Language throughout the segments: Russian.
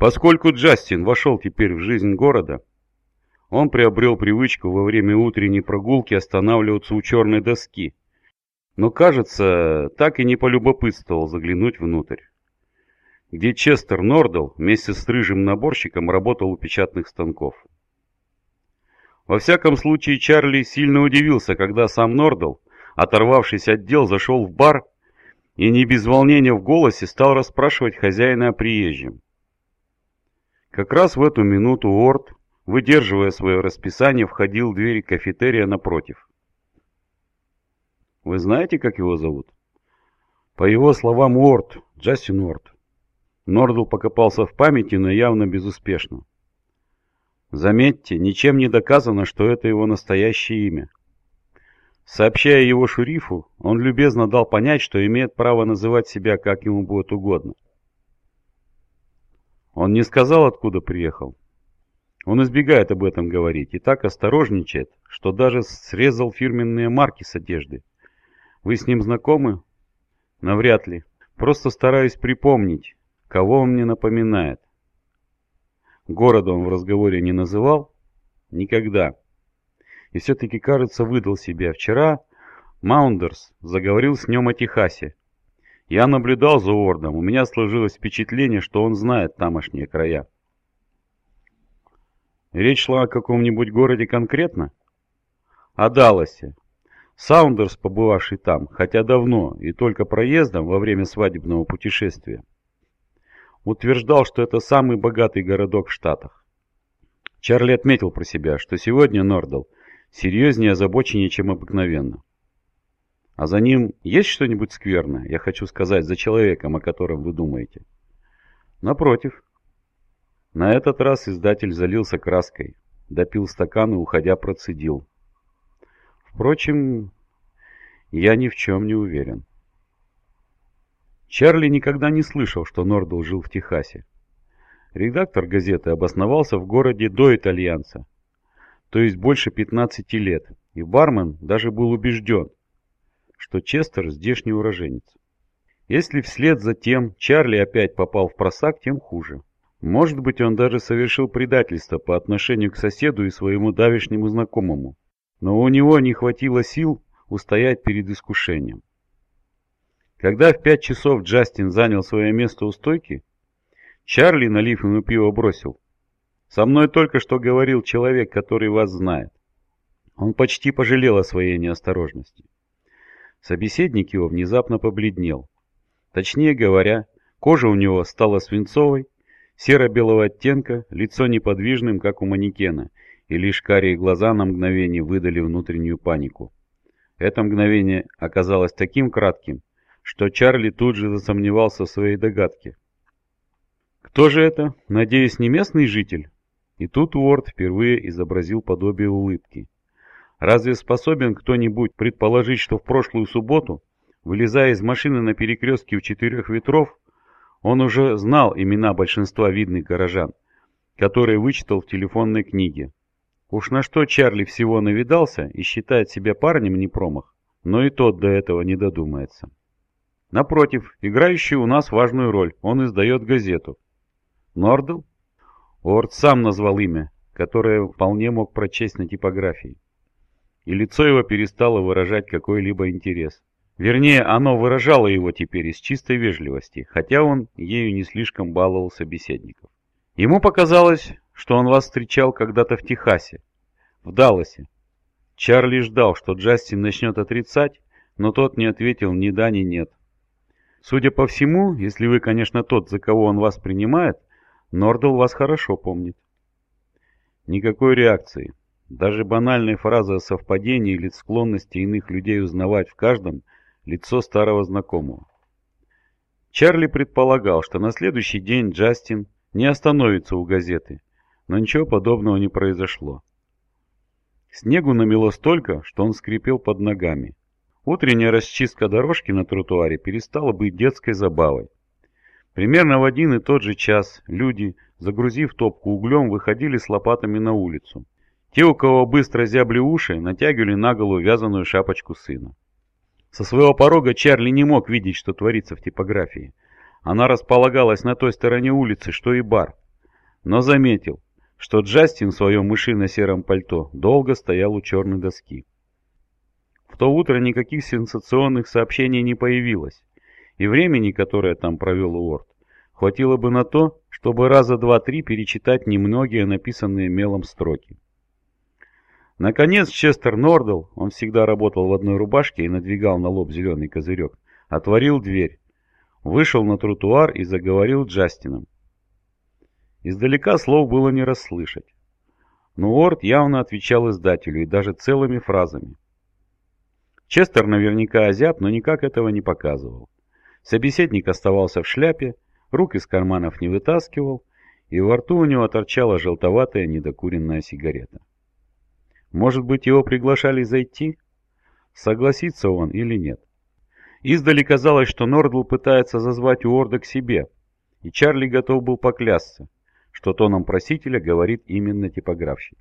Поскольку Джастин вошел теперь в жизнь города, он приобрел привычку во время утренней прогулки останавливаться у черной доски, но, кажется, так и не полюбопытствовал заглянуть внутрь, где Честер Нордл вместе с рыжим наборщиком работал у печатных станков. Во всяком случае, Чарли сильно удивился, когда сам Нордл, оторвавшись от дел, зашел в бар и не без волнения в голосе стал расспрашивать хозяина о приезжем. Как раз в эту минуту Уорд, выдерживая свое расписание, входил в двери кафетерия напротив. «Вы знаете, как его зовут?» «По его словам, Уорд, Джастин Уорд». Нордл покопался в памяти, но явно безуспешно. Заметьте, ничем не доказано, что это его настоящее имя. Сообщая его шурифу, он любезно дал понять, что имеет право называть себя как ему будет угодно. Он не сказал, откуда приехал. Он избегает об этом говорить и так осторожничает, что даже срезал фирменные марки с одежды. Вы с ним знакомы? Навряд ли. Просто стараюсь припомнить, кого он мне напоминает. Города он в разговоре не называл? Никогда. И все-таки, кажется, выдал себя. Вчера Маундерс заговорил с ним о Техасе. Я наблюдал за Уордом, у меня сложилось впечатление, что он знает тамошние края. Речь шла о каком-нибудь городе конкретно? О Далласе. Саундерс, побывавший там, хотя давно и только проездом во время свадебного путешествия, утверждал, что это самый богатый городок в Штатах. Чарли отметил про себя, что сегодня Нордал серьезнее озабоченнее, чем обыкновенно. А за ним есть что-нибудь скверное, я хочу сказать, за человеком, о котором вы думаете? Напротив. На этот раз издатель залился краской, допил стакан и, уходя, процедил. Впрочем, я ни в чем не уверен. Чарли никогда не слышал, что Нордл жил в Техасе. Редактор газеты обосновался в городе до итальянца, то есть больше 15 лет, и бармен даже был убежден, что Честер здешний уроженец. Если вслед за тем Чарли опять попал в просак, тем хуже. Может быть, он даже совершил предательство по отношению к соседу и своему давешнему знакомому, но у него не хватило сил устоять перед искушением. Когда в пять часов Джастин занял свое место у стойки, Чарли, налив ему пиво, бросил. «Со мной только что говорил человек, который вас знает». Он почти пожалел о своей неосторожности. Собеседник его внезапно побледнел. Точнее говоря, кожа у него стала свинцовой, серо-белого оттенка, лицо неподвижным, как у манекена, и лишь карие глаза на мгновение выдали внутреннюю панику. Это мгновение оказалось таким кратким, что Чарли тут же засомневался в своей догадке. Кто же это? Надеюсь, не местный житель? И тут Уорд впервые изобразил подобие улыбки. Разве способен кто-нибудь предположить, что в прошлую субботу, вылезая из машины на перекрестке у четырех ветров, он уже знал имена большинства видных горожан, которые вычитал в телефонной книге. Уж на что Чарли всего навидался и считает себя парнем не промах, но и тот до этого не додумается. Напротив, играющий у нас важную роль, он издает газету. Нордл? Уорд сам назвал имя, которое вполне мог прочесть на типографии. И лицо его перестало выражать какой-либо интерес. Вернее, оно выражало его теперь из чистой вежливости, хотя он ею не слишком баловал собеседников. Ему показалось, что он вас встречал когда-то в Техасе, в Далласе. Чарли ждал, что Джастин начнет отрицать, но тот не ответил ни да, ни нет. Судя по всему, если вы, конечно, тот, за кого он вас принимает, Нордл вас хорошо помнит. Никакой реакции. Даже банальная фраза о совпадении или склонности иных людей узнавать в каждом лицо старого знакомого. Чарли предполагал, что на следующий день Джастин не остановится у газеты, но ничего подобного не произошло. Снегу намело столько, что он скрипел под ногами. Утренняя расчистка дорожки на тротуаре перестала быть детской забавой. Примерно в один и тот же час люди, загрузив топку углем, выходили с лопатами на улицу. Те, у кого быстро зябли уши, натягивали на голову вязаную шапочку сына. Со своего порога Чарли не мог видеть, что творится в типографии. Она располагалась на той стороне улицы, что и бар. но заметил, что Джастин в своем мышино-сером пальто долго стоял у черной доски. В то утро никаких сенсационных сообщений не появилось, и времени, которое там провел Уорд, хватило бы на то, чтобы раза два-три перечитать немногие написанные мелом строки. Наконец Честер Нордл, он всегда работал в одной рубашке и надвигал на лоб зеленый козырек, отворил дверь, вышел на тротуар и заговорил Джастином. Издалека слов было не расслышать. Но Уорд явно отвечал издателю и даже целыми фразами. Честер наверняка озяб, но никак этого не показывал. Собеседник оставался в шляпе, рук из карманов не вытаскивал, и во рту у него торчала желтоватая недокуренная сигарета. Может быть, его приглашали зайти? Согласится он или нет? Издали казалось, что Нордл пытается зазвать Уорда к себе, и Чарли готов был поклясться, что тоном просителя говорит именно типографщик.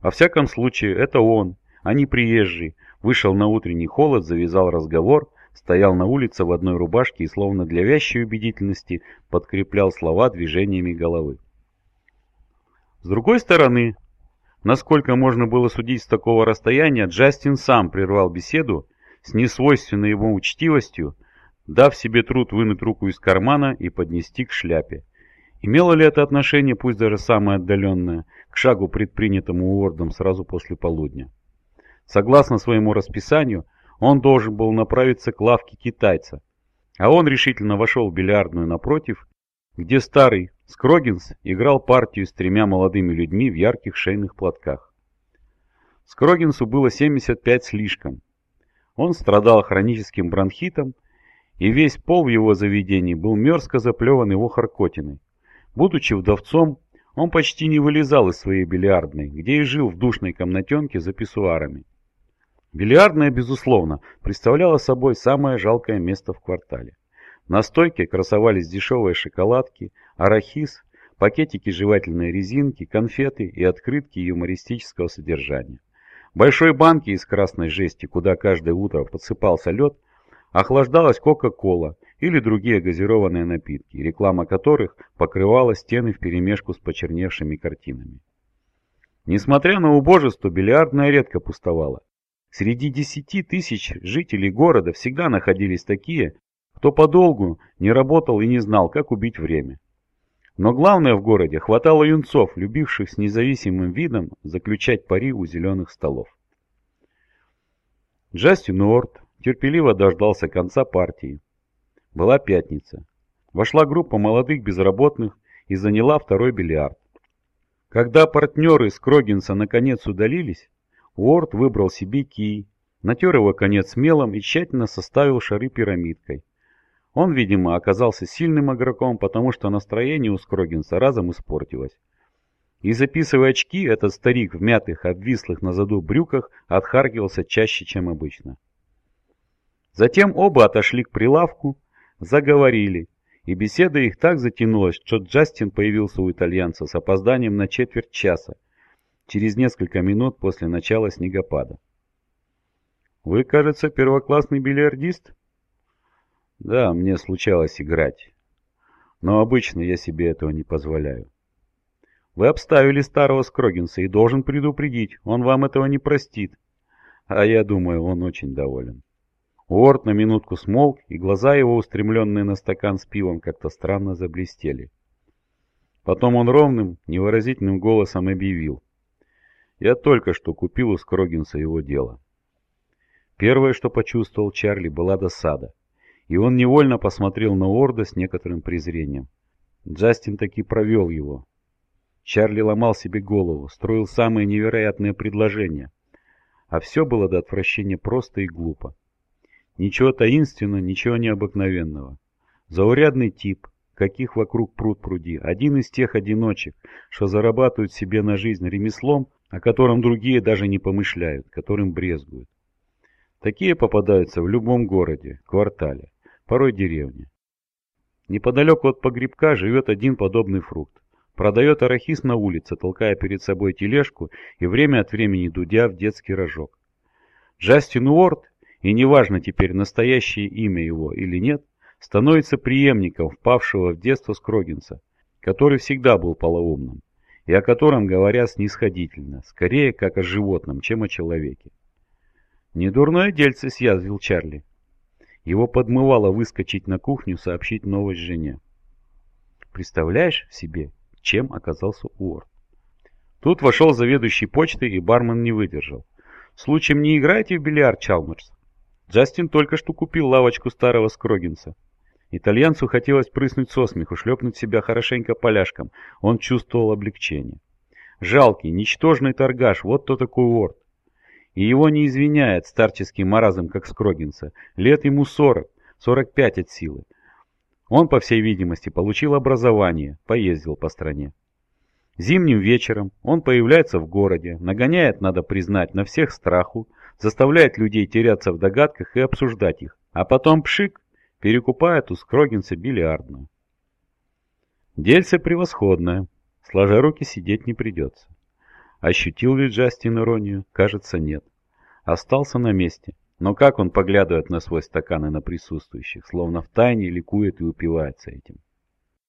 Во всяком случае, это он, а не приезжий, вышел на утренний холод, завязал разговор, стоял на улице в одной рубашке и словно для вящей убедительности подкреплял слова движениями головы. С другой стороны, Насколько можно было судить с такого расстояния, Джастин сам прервал беседу с несвойственной ему учтивостью, дав себе труд вынуть руку из кармана и поднести к шляпе. Имело ли это отношение, пусть даже самое отдаленное, к шагу, предпринятому Уордом сразу после полудня? Согласно своему расписанию, он должен был направиться к лавке китайца, а он решительно вошел в бильярдную напротив, где старый Скрогинс играл партию с тремя молодыми людьми в ярких шейных платках. Скрогинсу было 75 слишком. Он страдал хроническим бронхитом, и весь пол в его заведении был мерзко заплеван его харкотиной. Будучи вдовцом, он почти не вылезал из своей бильярдной, где и жил в душной комнатенке за писсуарами. Бильярдная, безусловно, представляла собой самое жалкое место в квартале. На стойке красовались дешевые шоколадки, арахис, пакетики жевательной резинки, конфеты и открытки юмористического содержания. большой банке из красной жести, куда каждое утро подсыпался лед, охлаждалась Кока-Кола или другие газированные напитки, реклама которых покрывала стены вперемешку с почерневшими картинами. Несмотря на убожество, бильярдная редко пустовала. Среди десяти тысяч жителей города всегда находились такие, кто подолгу не работал и не знал, как убить время. Но главное в городе хватало юнцов, любивших с независимым видом заключать пари у зеленых столов. Джастин Уорд терпеливо дождался конца партии. Была пятница. Вошла группа молодых безработных и заняла второй бильярд. Когда партнеры с Крогинса наконец удалились, Уорд выбрал себе кий, натер его конец мелом и тщательно составил шары пирамидкой. Он, видимо, оказался сильным игроком, потому что настроение у Скрогинса разом испортилось. И записывая очки, этот старик в мятых, обвислых на заду брюках отхаркивался чаще, чем обычно. Затем оба отошли к прилавку, заговорили, и беседа их так затянулась, что Джастин появился у итальянца с опозданием на четверть часа, через несколько минут после начала снегопада. «Вы, кажется, первоклассный бильярдист?» Да, мне случалось играть. Но обычно я себе этого не позволяю. Вы обставили старого Скрогинса и должен предупредить, он вам этого не простит. А я думаю, он очень доволен. Уорд на минутку смолк, и глаза его, устремленные на стакан с пивом, как-то странно заблестели. Потом он ровным, невыразительным голосом объявил. Я только что купил у Скрогинса его дело. Первое, что почувствовал Чарли, была досада и он невольно посмотрел на Орда с некоторым презрением. Джастин таки провел его. Чарли ломал себе голову, строил самые невероятные предложения. А все было до отвращения просто и глупо. Ничего таинственного, ничего необыкновенного. Заурядный тип, каких вокруг пруд пруди, один из тех одиночек, что зарабатывают себе на жизнь ремеслом, о котором другие даже не помышляют, которым брезгуют. Такие попадаются в любом городе, квартале порой деревне. Неподалеку от погребка живет один подобный фрукт. Продает арахис на улице, толкая перед собой тележку и время от времени дудя в детский рожок. Джастин Уорд, и неважно теперь настоящее имя его или нет, становится преемником впавшего в детство Скрогинса, который всегда был полоумным, и о котором говорят снисходительно, скорее как о животном, чем о человеке. «Недурное дельце», — съязвил Чарли. Его подмывало выскочить на кухню, сообщить новость жене. Представляешь себе, чем оказался Уорд? Тут вошел заведующий почтой, и бармен не выдержал. «Случаем не играете в бильярд, Чалмерс?» Джастин только что купил лавочку старого Скрогинса. Итальянцу хотелось прыснуть со смеху, шлепнуть себя хорошенько поляшком. Он чувствовал облегчение. Жалкий, ничтожный торгаш, вот кто такой Уорд. И его не извиняет старческий маразм, как Скрогинса. Лет ему сорок, сорок пять от силы. Он, по всей видимости, получил образование, поездил по стране. Зимним вечером он появляется в городе, нагоняет, надо признать, на всех страху, заставляет людей теряться в догадках и обсуждать их, а потом пшик, перекупает у Скрогинса бильярдную. Дельце превосходное, сложа руки сидеть не придется. Ощутил ли Джастин иронию? Кажется, нет. Остался на месте. Но как он поглядывает на свой стакан и на присутствующих, словно в тайне ликует и упивается этим.